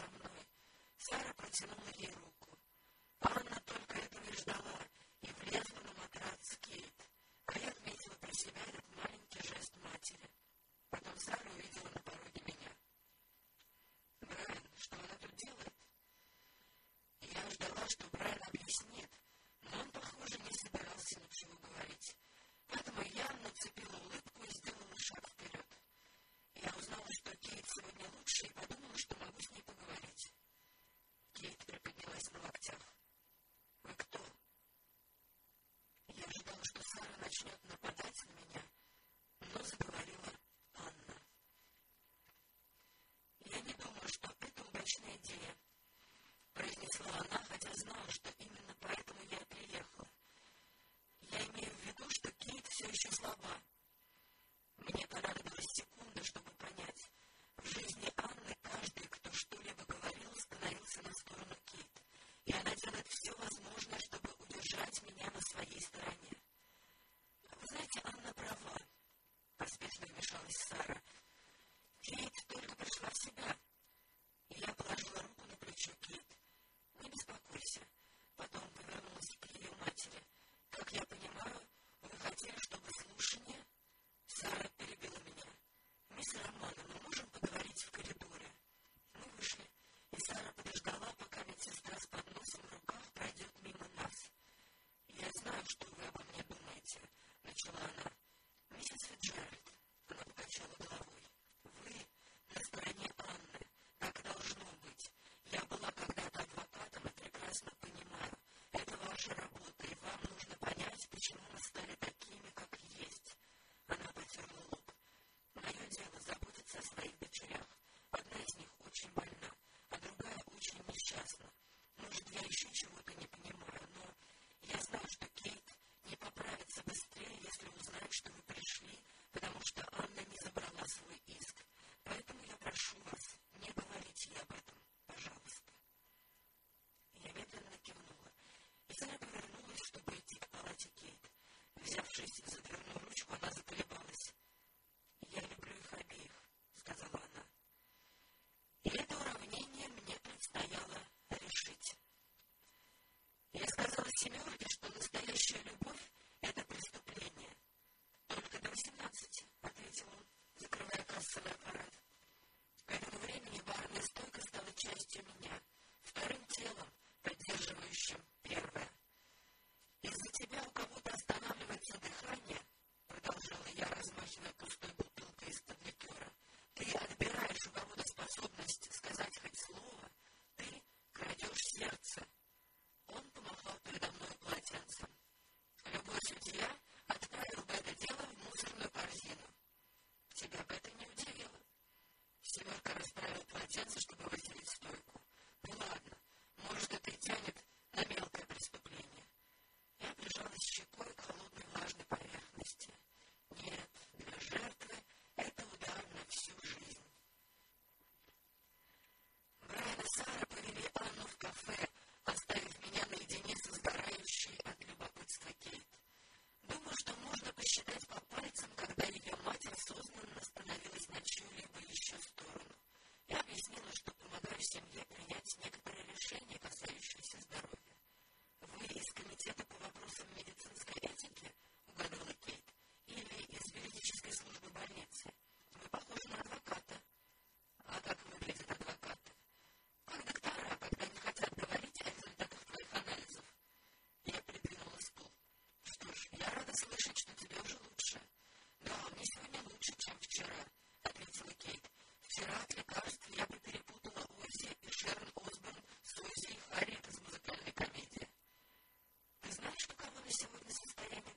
мной. Сара протянула ей руку. she does больше, чем вчера, ответила Кейт. Вчера от лекарств я бы перепутала Оззи и Шерон Осборн с и Харриет из музыкальной комедии. Ты знаешь, каково на сегодня состояние